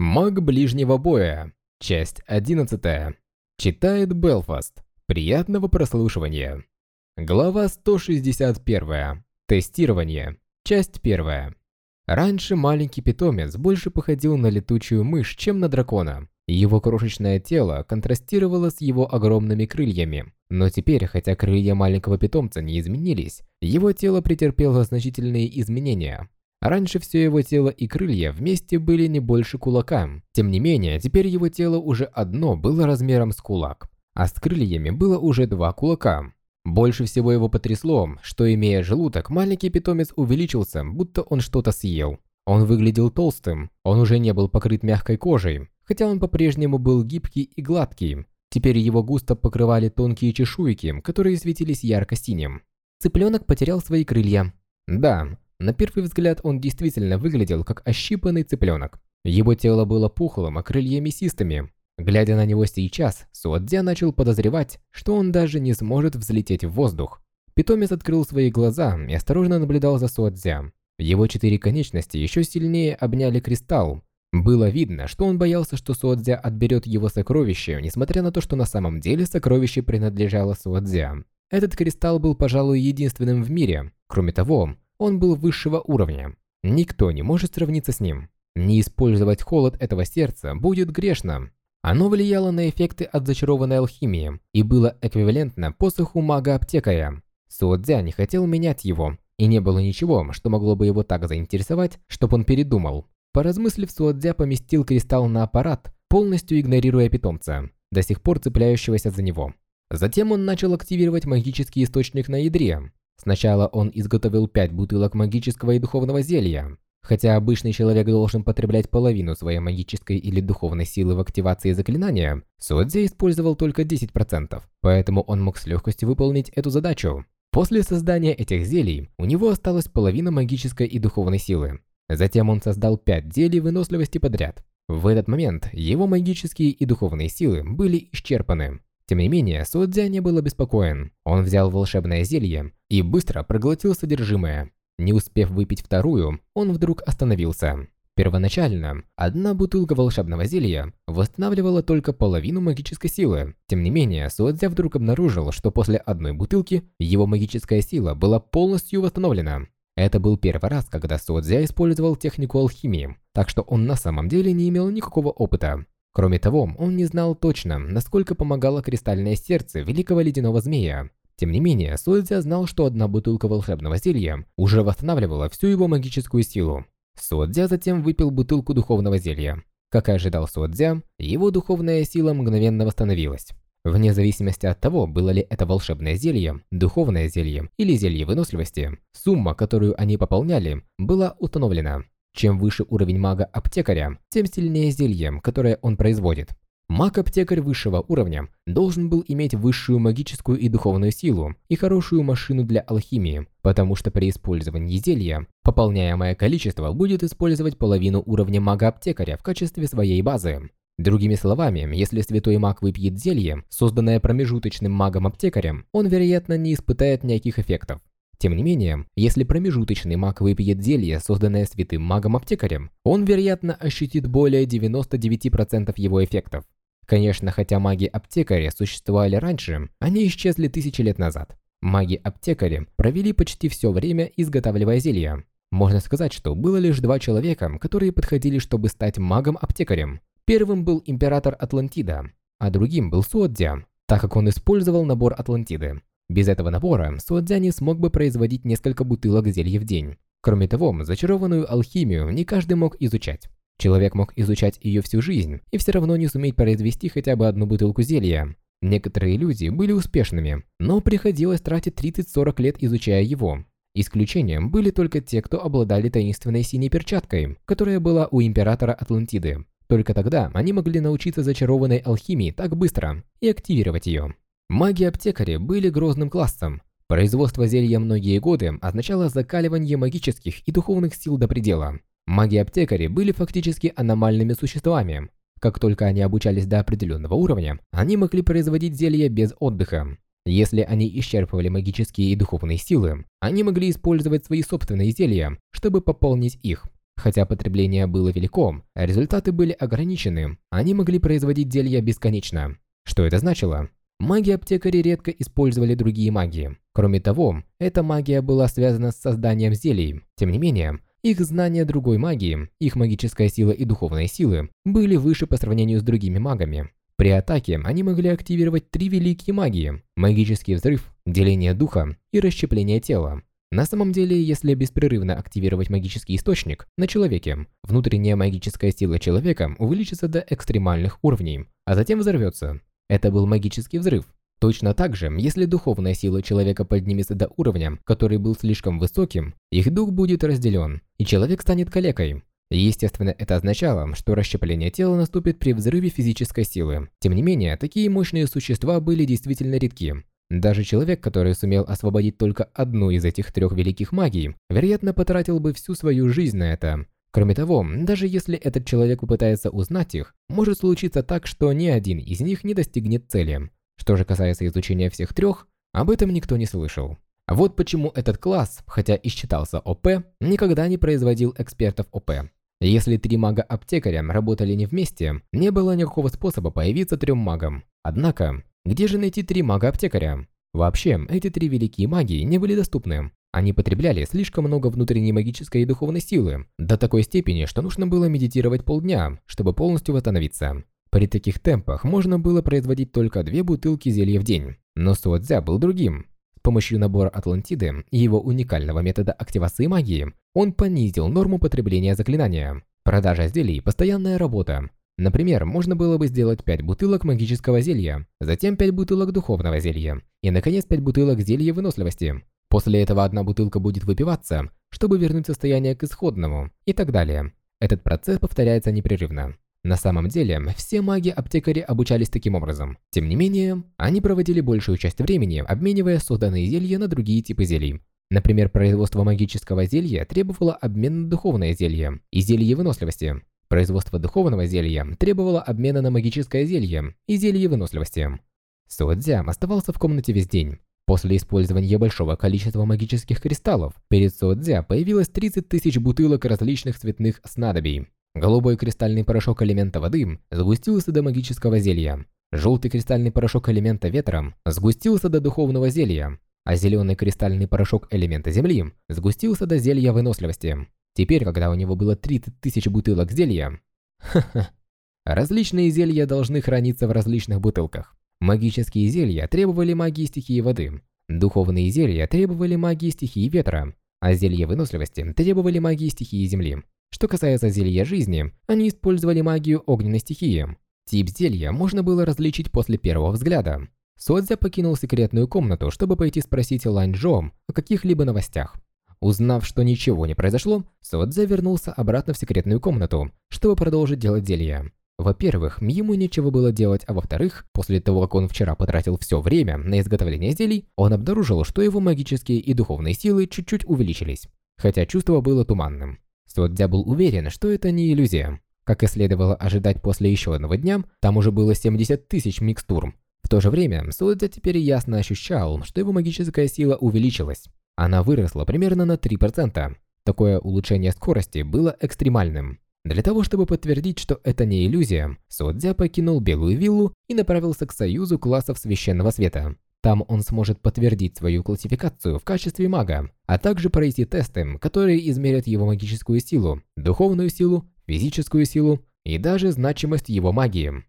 Маг ближнего боя. Часть 11. Читает Белфаст. Приятного прослушивания. Глава 161. Тестирование. Часть 1. Раньше маленький питомец больше походил на летучую мышь, чем на дракона. Его крошечное тело контрастировало с его огромными крыльями. Но теперь, хотя крылья маленького питомца не изменились, его тело претерпело значительные изменения. Раньше все его тело и крылья вместе были не больше кулака. Тем не менее, теперь его тело уже одно было размером с кулак, а с крыльями было уже два кулака. Больше всего его потрясло, что имея желудок, маленький питомец увеличился, будто он что-то съел. Он выглядел толстым, он уже не был покрыт мягкой кожей, хотя он по-прежнему был гибкий и гладкий. Теперь его густо покрывали тонкие чешуйки, которые светились ярко-синим. Цыпленок потерял свои крылья. Да, на первый взгляд он действительно выглядел как ощипанный цыпленок. Его тело было пухлым, а крылья мясистыми. Глядя на него сейчас, Суадзя начал подозревать, что он даже не сможет взлететь в воздух. Питомец открыл свои глаза и осторожно наблюдал за Суадзя. Его четыре конечности еще сильнее обняли кристалл. Было видно, что он боялся, что Суадзя отберет его сокровище, несмотря на то, что на самом деле сокровище принадлежало Суадзя. Этот кристалл был, пожалуй, единственным в мире. Кроме того, он был высшего уровня. Никто не может сравниться с ним. Не использовать холод этого сердца будет грешно. Оно влияло на эффекты от зачарованной алхимии и было эквивалентно посоху мага-аптекаря. Суодзя не хотел менять его, и не было ничего, что могло бы его так заинтересовать, чтобы он передумал. Поразмыслив, Суодзя поместил кристалл на аппарат, полностью игнорируя питомца, до сих пор цепляющегося за него. Затем он начал активировать магический источник на ядре, Сначала он изготовил пять бутылок магического и духовного зелья. Хотя обычный человек должен потреблять половину своей магической или духовной силы в активации заклинания, Содзи использовал только 10%, поэтому он мог с легкостью выполнить эту задачу. После создания этих зелий у него осталась половина магической и духовной силы. Затем он создал 5 зелий выносливости подряд. В этот момент его магические и духовные силы были исчерпаны. Тем не менее, Суодзя не был обеспокоен. Он взял волшебное зелье и быстро проглотил содержимое. Не успев выпить вторую, он вдруг остановился. Первоначально, одна бутылка волшебного зелья восстанавливала только половину магической силы. Тем не менее, Суодзя вдруг обнаружил, что после одной бутылки его магическая сила была полностью восстановлена. Это был первый раз, когда Суодзя использовал технику алхимии, так что он на самом деле не имел никакого опыта. Кроме того, он не знал точно, насколько помогало кристальное сердце великого ледяного змея. Тем не менее, Суэцзя знал, что одна бутылка волшебного зелья уже восстанавливала всю его магическую силу. Суэцзя затем выпил бутылку духовного зелья. Как и ожидал Суэцзя, его духовная сила мгновенно восстановилась. Вне зависимости от того, было ли это волшебное зелье, духовное зелье или зелье выносливости, сумма, которую они пополняли, была установлена. Чем выше уровень мага-аптекаря, тем сильнее зелье, которое он производит. Маг-аптекарь высшего уровня должен был иметь высшую магическую и духовную силу и хорошую машину для алхимии, потому что при использовании зелья пополняемое количество будет использовать половину уровня мага-аптекаря в качестве своей базы. Другими словами, если святой маг выпьет зелье, созданное промежуточным магом-аптекарем, он, вероятно, не испытает никаких эффектов. Тем не менее, если промежуточный маг выпьет зелье, созданное святым магом-аптекарем, он, вероятно, ощутит более 99% его эффектов. Конечно, хотя маги-аптекари существовали раньше, они исчезли тысячи лет назад. Маги-аптекари провели почти все время, изготавливая зелья. Можно сказать, что было лишь два человека, которые подходили, чтобы стать магом-аптекарем. Первым был император Атлантида, а другим был Суодзя, так как он использовал набор Атлантиды. Без этого набора Суадзя не смог бы производить несколько бутылок зелья в день. Кроме того, зачарованную алхимию не каждый мог изучать. Человек мог изучать ее всю жизнь и все равно не суметь произвести хотя бы одну бутылку зелья. Некоторые люди были успешными, но приходилось тратить 30-40 лет изучая его. Исключением были только те, кто обладали таинственной синей перчаткой, которая была у императора Атлантиды. Только тогда они могли научиться зачарованной алхимии так быстро и активировать ее. Маги-аптекари были грозным классом. Производство зелья многие годы означало закаливание магических и духовных сил до предела. Маги-аптекари были фактически аномальными существами. Как только они обучались до определенного уровня, они могли производить зелья без отдыха. Если они исчерпывали магические и духовные силы, они могли использовать свои собственные зелья, чтобы пополнить их. Хотя потребление было велико, результаты были ограничены, они могли производить зелья бесконечно. Что это значило? Маги-аптекари редко использовали другие магии. Кроме того, эта магия была связана с созданием зелий. Тем не менее, их знания другой магии, их магическая сила и духовные силы были выше по сравнению с другими магами. При атаке они могли активировать три великие магии – магический взрыв, деление духа и расщепление тела. На самом деле, если беспрерывно активировать магический источник на человеке, внутренняя магическая сила человека увеличится до экстремальных уровней, а затем взорвется. Это был магический взрыв. Точно так же, если духовная сила человека поднимется до уровня, который был слишком высоким, их дух будет разделен, и человек станет калекой. Естественно, это означало, что расщепление тела наступит при взрыве физической силы. Тем не менее, такие мощные существа были действительно редки. Даже человек, который сумел освободить только одну из этих трех великих магий, вероятно, потратил бы всю свою жизнь на это. Кроме того, даже если этот человек попытается узнать их, может случиться так, что ни один из них не достигнет цели. Что же касается изучения всех трех, об этом никто не слышал. Вот почему этот класс, хотя и считался ОП, никогда не производил экспертов ОП. Если три мага-аптекаря работали не вместе, не было никакого способа появиться трем магам. Однако, где же найти три мага-аптекаря? Вообще, эти три великие магии не были доступны. Они потребляли слишком много внутренней магической и духовной силы, до такой степени, что нужно было медитировать полдня, чтобы полностью восстановиться. При таких темпах можно было производить только две бутылки зелья в день. Но Суодзя был другим. С помощью набора Атлантиды и его уникального метода активации магии, он понизил норму потребления заклинания. Продажа зелий – постоянная работа. Например, можно было бы сделать 5 бутылок магического зелья, затем 5 бутылок духовного зелья, и, наконец, 5 бутылок зелья выносливости. После этого одна бутылка будет выпиваться, чтобы вернуть состояние к исходному, и так далее. Этот процесс повторяется непрерывно. На самом деле, все маги-аптекари обучались таким образом. Тем не менее, они проводили большую часть времени, обменивая созданные зелья на другие типы зелий. Например, производство магического зелья требовало обмена на духовное зелье и зелье выносливости. Производство духовного зелья требовало обмена на магическое зелье и зелье выносливости. Суодзям оставался в комнате весь день. После использования большого количества магических кристаллов, перед Суодзя появилось 30 тысяч бутылок различных цветных снадобий. Голубой кристальный порошок элемента воды сгустился до магического зелья. Желтый кристальный порошок элемента ветра сгустился до духовного зелья а зеленый кристальный порошок элемента Земли сгустился до зелья выносливости. Теперь, когда у него было 30 тысяч бутылок зелья... Различные зелья должны храниться в различных бутылках. Магические зелья требовали магии стихии воды. Духовные зелья требовали магии стихии ветра. А зелья выносливости требовали магии стихии земли. Что касается зелья жизни, они использовали магию огненной стихии. Тип зелья можно было различить после первого взгляда. Содзя покинул секретную комнату, чтобы пойти спросить Лань Джо о каких-либо новостях. Узнав, что ничего не произошло, Содзя вернулся обратно в секретную комнату, чтобы продолжить делать зелье. Во-первых, ему нечего было делать, а во-вторых, после того, как он вчера потратил все время на изготовление зелий, он обнаружил, что его магические и духовные силы чуть-чуть увеличились, хотя чувство было туманным. Содзя был уверен, что это не иллюзия. Как и следовало ожидать после еще одного дня, там уже было 70 тысяч микстур, в то же время, Судзя теперь ясно ощущал, что его магическая сила увеличилась. Она выросла примерно на 3%. Такое улучшение скорости было экстремальным. Для того, чтобы подтвердить, что это не иллюзия, Судзя покинул Белую виллу и направился к Союзу классов Священного Света. Там он сможет подтвердить свою классификацию в качестве мага, а также пройти тесты, которые измерят его магическую силу, духовную силу, физическую силу и даже значимость его магии.